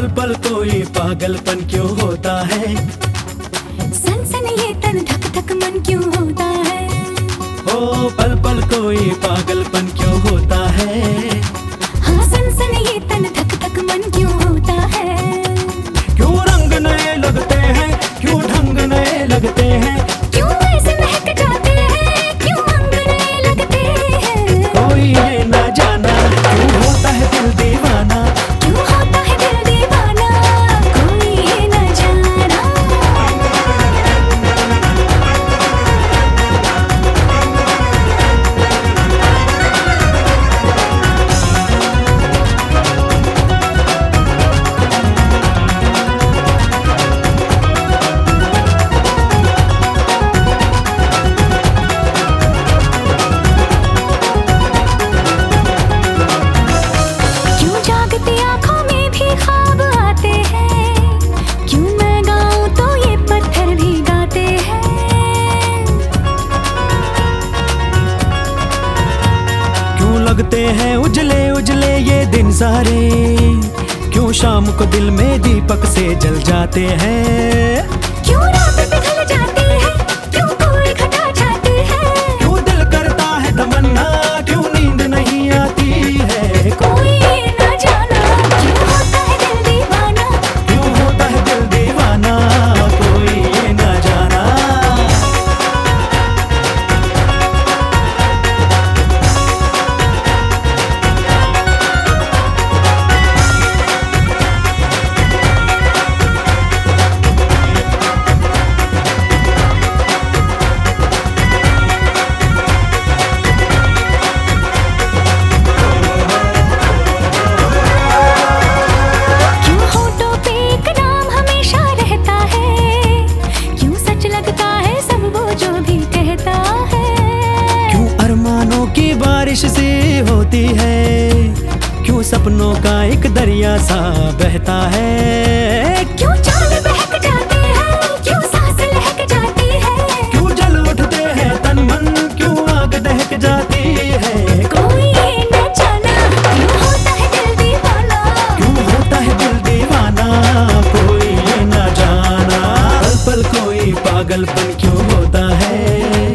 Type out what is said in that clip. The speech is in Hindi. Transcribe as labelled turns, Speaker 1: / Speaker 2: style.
Speaker 1: पल पल तो कोई पागलपन क्यों होता है?
Speaker 2: सन सन ये तन धक धक मन क्यों होता है?
Speaker 1: ओ पल पल तो कोई पागलपन क्यों होता है?
Speaker 2: हैं उजले उजले ये दिन सारे। क्यों
Speaker 1: शाम को दिल में
Speaker 2: दीपक से जल जाते हैं?
Speaker 1: बारिश सी होती है।
Speaker 2: क्यों
Speaker 1: सपनों का एक दरिया सा बहता है?
Speaker 2: क्यों चाल बहक जाते हैं? क्यों सांस लहक जाती है?
Speaker 1: क्यों जल उठते हैं तन मन? क्यों आग दहक जाती है?
Speaker 2: कोई न जाना क्यों होता है दिल दीवाना?
Speaker 1: क्यों होता है दिल दीवाना? कोई न जाना।
Speaker 2: पल पल कोई पागलपन क्यों
Speaker 1: होता है?